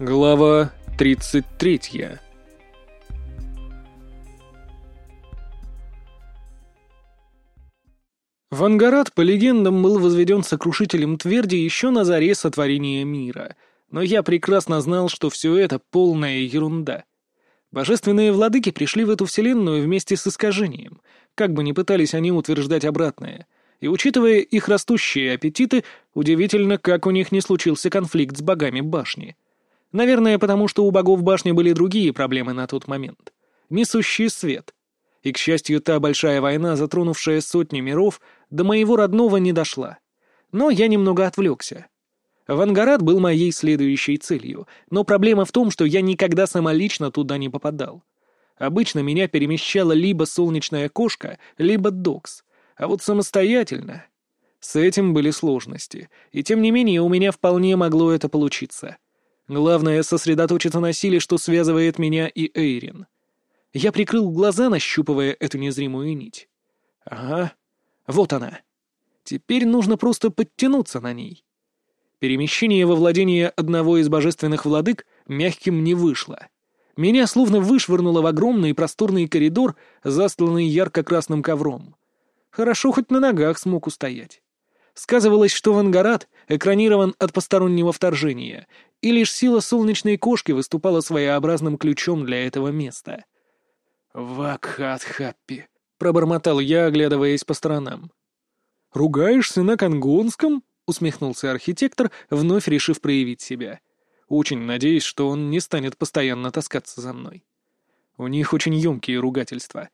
Глава 33 Вангарат, по легендам, был возведен сокрушителем тверди еще на заре сотворения мира, но я прекрасно знал, что все это полная ерунда. Божественные владыки пришли в эту вселенную вместе с искажением, как бы ни пытались они утверждать обратное, и, учитывая их растущие аппетиты, удивительно, как у них не случился конфликт с богами башни — Наверное, потому что у богов башни были другие проблемы на тот момент. Несущий свет. И, к счастью, та большая война, затронувшая сотни миров, до моего родного не дошла. Но я немного отвлекся. Вангарат был моей следующей целью, но проблема в том, что я никогда самолично туда не попадал. Обычно меня перемещала либо солнечная кошка, либо докс, а вот самостоятельно... С этим были сложности, и тем не менее у меня вполне могло это получиться — Главное — сосредоточиться на силе, что связывает меня и Эйрин. Я прикрыл глаза, нащупывая эту незримую нить. Ага, вот она. Теперь нужно просто подтянуться на ней. Перемещение во владение одного из божественных владык мягким не вышло. Меня словно вышвырнуло в огромный просторный коридор, застланный ярко-красным ковром. Хорошо хоть на ногах смог устоять. Сказывалось, что Вангарат экранирован от постороннего вторжения, и лишь сила солнечной кошки выступала своеобразным ключом для этого места. «Вакхат-хаппи», — пробормотал я, оглядываясь по сторонам. «Ругаешься на конгонском?» — усмехнулся архитектор, вновь решив проявить себя. «Очень надеюсь, что он не станет постоянно таскаться за мной. У них очень емкие ругательства».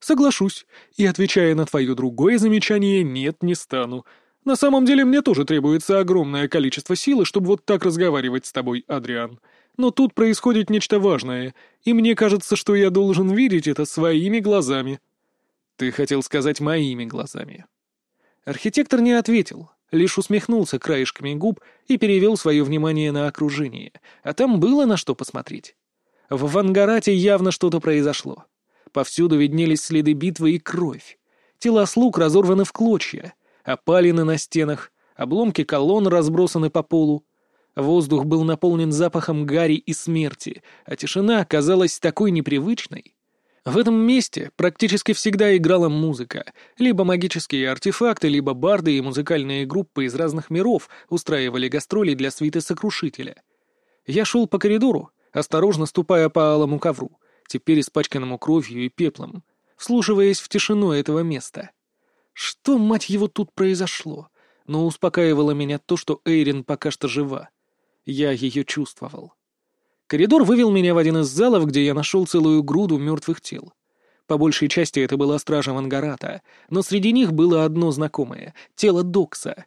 «Соглашусь, и, отвечая на твое другое замечание, нет, не стану», на самом деле мне тоже требуется огромное количество силы, чтобы вот так разговаривать с тобой, Адриан. Но тут происходит нечто важное, и мне кажется, что я должен видеть это своими глазами». «Ты хотел сказать моими глазами». Архитектор не ответил, лишь усмехнулся краешками губ и перевел свое внимание на окружение, а там было на что посмотреть. В Вангарате явно что-то произошло. Повсюду виднелись следы битвы и кровь. Тела слуг разорваны в клочья — опалины на стенах, обломки колонн разбросаны по полу. Воздух был наполнен запахом гари и смерти, а тишина казалась такой непривычной. В этом месте практически всегда играла музыка, либо магические артефакты, либо барды и музыкальные группы из разных миров устраивали гастроли для свиты Сокрушителя. Я шел по коридору, осторожно ступая по алому ковру, теперь испачканному кровью и пеплом, вслушиваясь в тишину этого места — что, мать его, тут произошло? Но успокаивало меня то, что Эйрин пока что жива. Я ее чувствовал. Коридор вывел меня в один из залов, где я нашел целую груду мертвых тел. По большей части это была стража Вангарата, но среди них было одно знакомое — тело Докса.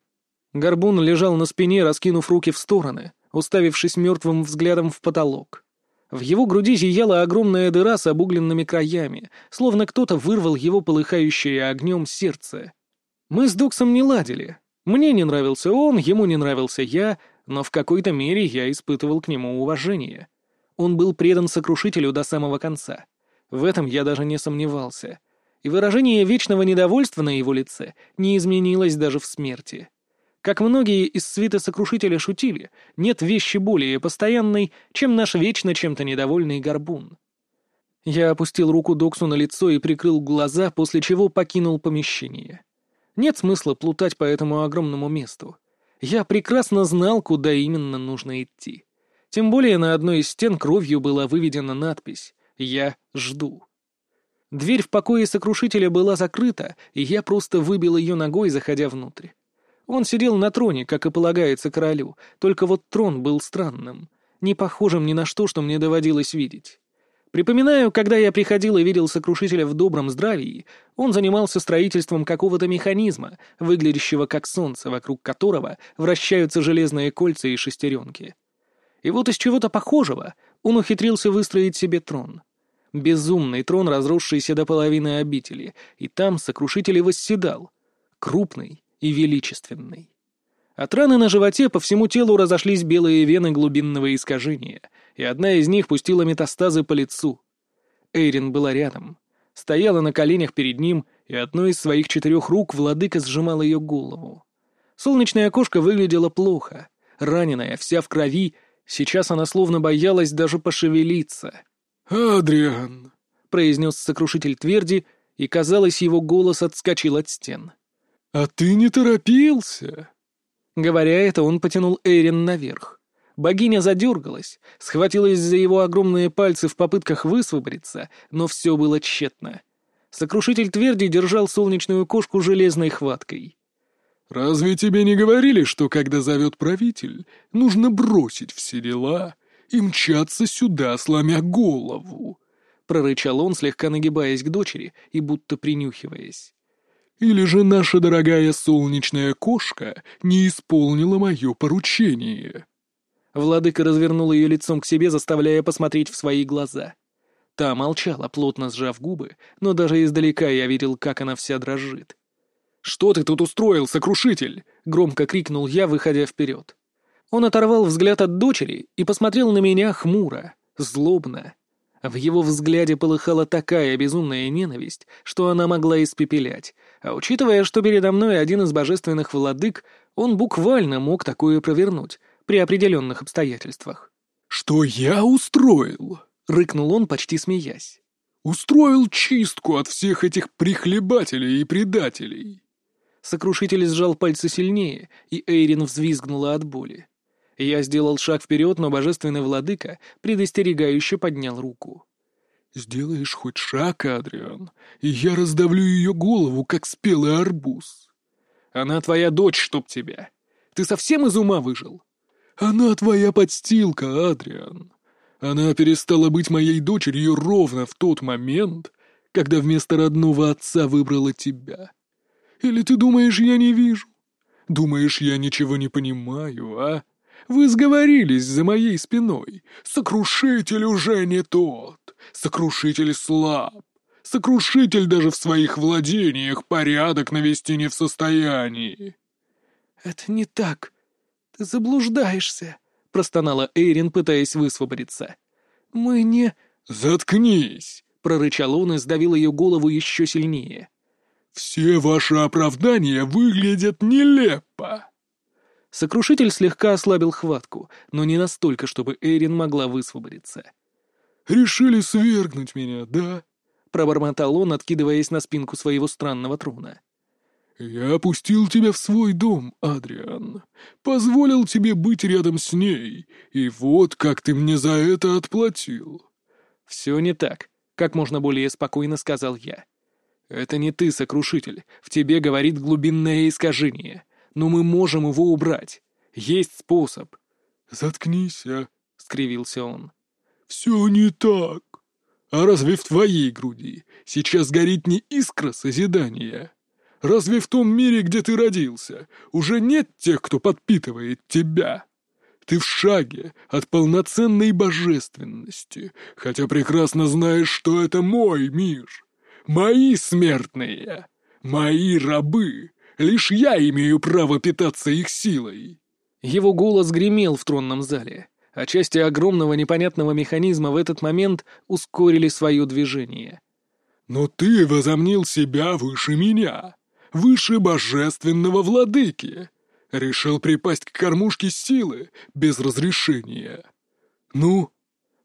Горбун лежал на спине, раскинув руки в стороны, уставившись мертвым взглядом в потолок. В его груди зияла огромная дыра с обугленными краями, словно кто-то вырвал его полыхающее огнем сердце. Мы с Дуксом не ладили. Мне не нравился он, ему не нравился я, но в какой-то мере я испытывал к нему уважение. Он был предан сокрушителю до самого конца. В этом я даже не сомневался. И выражение вечного недовольства на его лице не изменилось даже в смерти. Как многие из свита Сокрушителя шутили, нет вещи более постоянной, чем наш вечно чем-то недовольный горбун. Я опустил руку Доксу на лицо и прикрыл глаза, после чего покинул помещение. Нет смысла плутать по этому огромному месту. Я прекрасно знал, куда именно нужно идти. Тем более на одной из стен кровью была выведена надпись «Я жду». Дверь в покое Сокрушителя была закрыта, и я просто выбил ее ногой, заходя внутрь. Он сидел на троне, как и полагается королю, только вот трон был странным, не похожим ни на что, что мне доводилось видеть. Припоминаю, когда я приходил и видел сокрушителя в добром здравии, он занимался строительством какого-то механизма, выглядящего как солнце, вокруг которого вращаются железные кольца и шестеренки. И вот из чего-то похожего он ухитрился выстроить себе трон. Безумный трон, разросшийся до половины обители, и там сокрушитель восседал. Крупный, и величественной. От раны на животе по всему телу разошлись белые вены глубинного искажения, и одна из них пустила метастазы по лицу. Эйрин была рядом, стояла на коленях перед ним, и одной из своих четырех рук владыка сжимал ее голову. Солнечное окошко выглядело плохо, раненая, вся в крови, Сейчас она словно боялась даже пошевелиться. «Адриан!» — произнес сокрушитель тверди, и, казалось, его голос отскочил от стен. «А ты не торопился?» Говоря это, он потянул Эйрин наверх. Богиня задергалась, схватилась за его огромные пальцы в попытках высвободиться, но все было тщетно. Сокрушитель тверди держал солнечную кошку железной хваткой. «Разве тебе не говорили, что когда зовет правитель, нужно бросить все дела и мчаться сюда, сломя голову?» — прорычал он, слегка нагибаясь к дочери и будто принюхиваясь. «Или же наша дорогая солнечная кошка не исполнила мое поручение?» Владыка развернул ее лицом к себе, заставляя посмотреть в свои глаза. Та молчала, плотно сжав губы, но даже издалека я видел, как она вся дрожит. «Что ты тут устроил, сокрушитель?» — громко крикнул я, выходя вперед. Он оторвал взгляд от дочери и посмотрел на меня хмуро, злобно. В его взгляде полыхала такая безумная ненависть, что она могла испепелять, а учитывая, что передо мной один из божественных владык, он буквально мог такое провернуть, при определенных обстоятельствах. «Что я устроил?» — рыкнул он, почти смеясь. «Устроил чистку от всех этих прихлебателей и предателей». Сокрушитель сжал пальцы сильнее, и Эйрин взвизгнула от боли. Я сделал шаг вперед, но божественный владыка предостерегающе поднял руку. «Сделаешь хоть шаг, Адриан, и я раздавлю ее голову, как спелый арбуз». «Она твоя дочь, чтоб тебя. Ты совсем из ума выжил?» «Она твоя подстилка, Адриан. Она перестала быть моей дочерью ровно в тот момент, когда вместо родного отца выбрала тебя. Или ты думаешь, я не вижу? Думаешь, я ничего не понимаю, а? Вы сговорились за моей спиной. Сокрушитель уже не тот. Сокрушитель слаб. Сокрушитель даже в своих владениях порядок навести не в состоянии. «Это не так», «Ты заблуждаешься», — простонала Эйрин, пытаясь высвободиться. «Мы не...» «Заткнись!» — прорычал он и сдавил ее голову еще сильнее. «Все ваши оправдания выглядят нелепо!» Сокрушитель слегка ослабил хватку, но не настолько, чтобы Эйрин могла высвободиться. «Решили свергнуть меня, да?» — пробормотал он, откидываясь на спинку своего странного трона. «Я опустил тебя в свой дом, Адриан. Позволил тебе быть рядом с ней, и вот как ты мне за это отплатил». «Все не так», — как можно более спокойно сказал я. «Это не ты, сокрушитель. В тебе говорит глубинное искажение. Но мы можем его убрать. Есть способ». «Заткнись, а», — скривился он. «Все не так. А разве в твоей груди сейчас горит не искра созидания?» Разве в том мире, где ты родился, уже нет тех, кто подпитывает тебя? Ты в шаге от полноценной божественности, хотя прекрасно знаешь, что это мой мир. Мои смертные, мои рабы. Лишь я имею право питаться их силой». Его голос гремел в тронном зале, а части огромного непонятного механизма в этот момент ускорили свое движение. «Но ты возомнил себя выше меня выше божественного владыки. Решил припасть к кормушке силы без разрешения. Ну,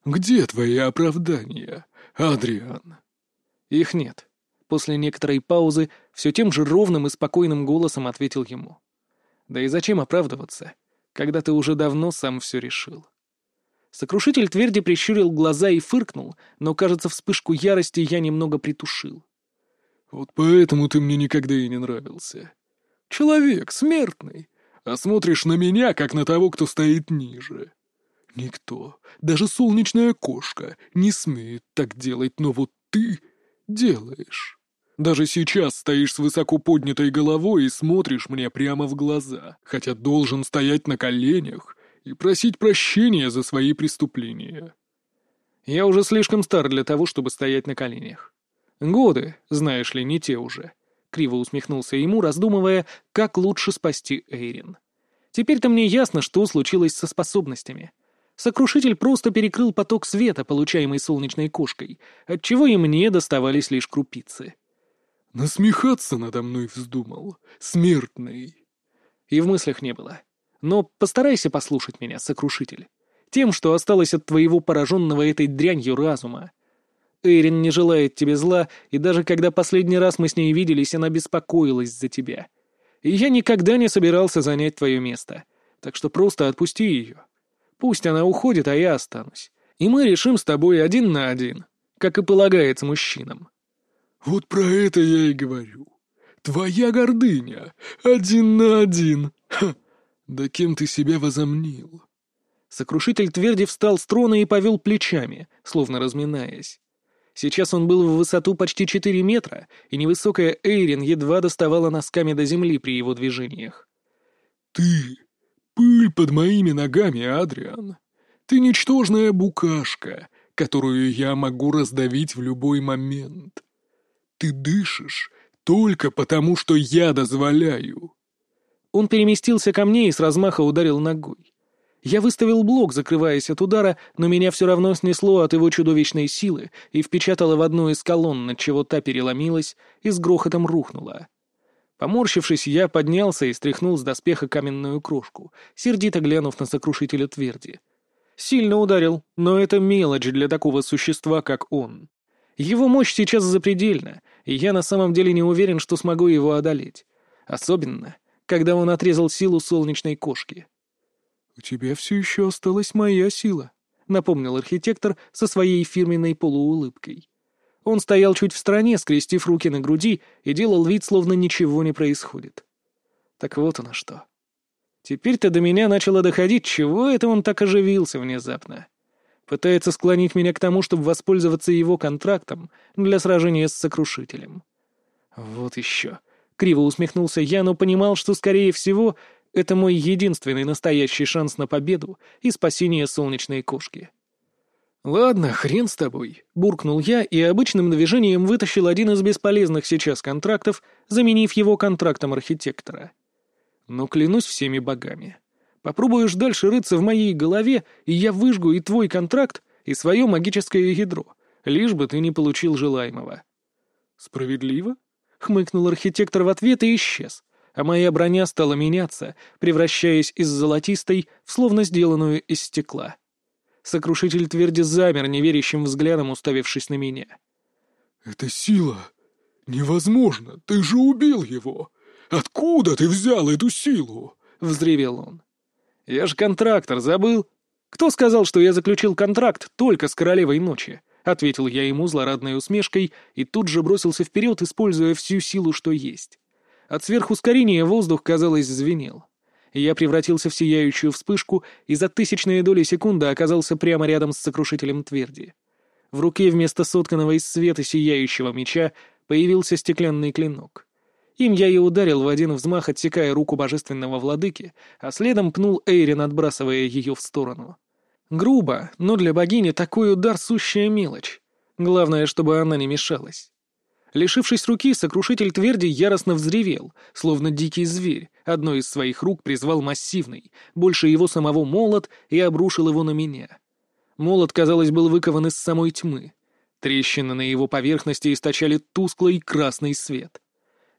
где твои оправдания, Адриан? Их нет. После некоторой паузы все тем же ровным и спокойным голосом ответил ему. Да и зачем оправдываться, когда ты уже давно сам все решил? Сокрушитель тверди прищурил глаза и фыркнул, но, кажется, вспышку ярости я немного притушил. Вот поэтому ты мне никогда и не нравился. Человек, смертный, а смотришь на меня, как на того, кто стоит ниже. Никто, даже солнечная кошка, не смеет так делать, но вот ты делаешь. Даже сейчас стоишь с высоко поднятой головой и смотришь мне прямо в глаза, хотя должен стоять на коленях и просить прощения за свои преступления. Я уже слишком стар для того, чтобы стоять на коленях. Годы, знаешь ли, не те уже. Криво усмехнулся ему, раздумывая, как лучше спасти Эйрин. Теперь-то мне ясно, что случилось со способностями. Сокрушитель просто перекрыл поток света, получаемый солнечной кошкой, отчего и мне доставались лишь крупицы. «Насмехаться надо мной вздумал, смертный!» И в мыслях не было. Но постарайся послушать меня, Сокрушитель. Тем, что осталось от твоего пораженного этой дрянью разума. Эйрин не желает тебе зла, и даже когда последний раз мы с ней виделись, она беспокоилась за тебя. И я никогда не собирался занять твое место. Так что просто отпусти ее. Пусть она уходит, а я останусь. И мы решим с тобой один на один, как и полагается мужчинам. Вот про это я и говорю. Твоя гордыня. Один на один. Ха! Да кем ты себя возомнил? Сокрушитель тверди встал с трона и повел плечами, словно разминаясь. Сейчас он был в высоту почти четыре метра, и невысокая Эйрин едва доставала носками до земли при его движениях. «Ты — пыль под моими ногами, Адриан. Ты ничтожная букашка, которую я могу раздавить в любой момент. Ты дышишь только потому, что я дозволяю». Он переместился ко мне и с размаха ударил ногой. Я выставил блок, закрываясь от удара, но меня все равно снесло от его чудовищной силы и впечатало в одну из колонн, над чего та переломилась и с грохотом рухнула. Поморщившись, я поднялся и стряхнул с доспеха каменную крошку, сердито глянув на сокрушителя тверди. Сильно ударил, но это мелочь для такого существа, как он. Его мощь сейчас запредельна, и я на самом деле не уверен, что смогу его одолеть. Особенно, когда он отрезал силу солнечной кошки. «У тебя все еще осталась моя сила», — напомнил архитектор со своей фирменной полуулыбкой. Он стоял чуть в стороне, скрестив руки на груди, и делал вид, словно ничего не происходит. Так вот оно что. Теперь-то до меня начало доходить, чего это он так оживился внезапно. Пытается склонить меня к тому, чтобы воспользоваться его контрактом для сражения с сокрушителем. Вот еще. Криво усмехнулся я, но понимал, что, скорее всего, это мой единственный настоящий шанс на победу и спасение солнечной кошки. «Ладно, хрен с тобой», — буркнул я и обычным движением вытащил один из бесполезных сейчас контрактов, заменив его контрактом архитектора. Но клянусь всеми богами. Попробуешь дальше рыться в моей голове, и я выжгу и твой контракт, и свое магическое ядро, лишь бы ты не получил желаемого. «Справедливо?» — хмыкнул архитектор в ответ и исчез а моя броня стала меняться, превращаясь из золотистой в словно сделанную из стекла. Сокрушитель тверди замер, неверящим взглядом уставившись на меня. «Это сила! Невозможно! Ты же убил его! Откуда ты взял эту силу?» — взревел он. «Я же контрактор, забыл? Кто сказал, что я заключил контракт только с Королевой Ночи?» — ответил я ему злорадной усмешкой и тут же бросился вперед, используя всю силу, что есть. От сверхускорения воздух, казалось, звенел. Я превратился в сияющую вспышку и за тысячные доли секунды оказался прямо рядом с сокрушителем тверди. В руке вместо сотканного из света сияющего меча появился стеклянный клинок. Им я и ударил в один взмах, отсекая руку божественного владыки, а следом пнул Эйрин, отбрасывая ее в сторону. Грубо, но для богини такой удар — сущая мелочь. Главное, чтобы она не мешалась. Лишившись руки, сокрушитель тверди яростно взревел, словно дикий зверь. Одной из своих рук призвал массивный, больше его самого молот, и обрушил его на меня. Молот, казалось, был выкован из самой тьмы. Трещины на его поверхности источали тусклый красный свет.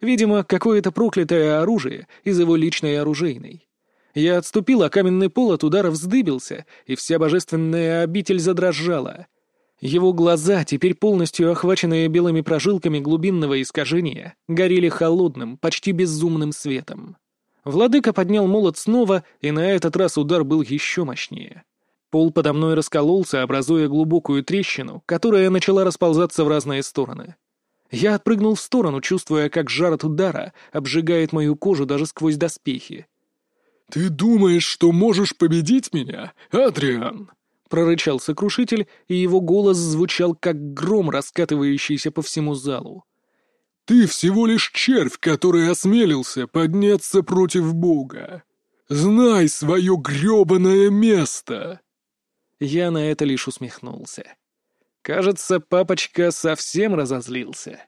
Видимо, какое-то проклятое оружие из его личной оружейной. Я отступил, а каменный пол от удара вздыбился, и вся божественная обитель задрожала — его глаза, теперь полностью охваченные белыми прожилками глубинного искажения, горели холодным, почти безумным светом. Владыка поднял молот снова, и на этот раз удар был еще мощнее. Пол подо мной раскололся, образуя глубокую трещину, которая начала расползаться в разные стороны. Я отпрыгнул в сторону, чувствуя, как жар от удара обжигает мою кожу даже сквозь доспехи. «Ты думаешь, что можешь победить меня, Адриан?» прорычал сокрушитель, и его голос звучал как гром, раскатывающийся по всему залу. «Ты всего лишь червь, который осмелился подняться против Бога. Знай свое гребаное место!» Я на это лишь усмехнулся. Кажется, папочка совсем разозлился.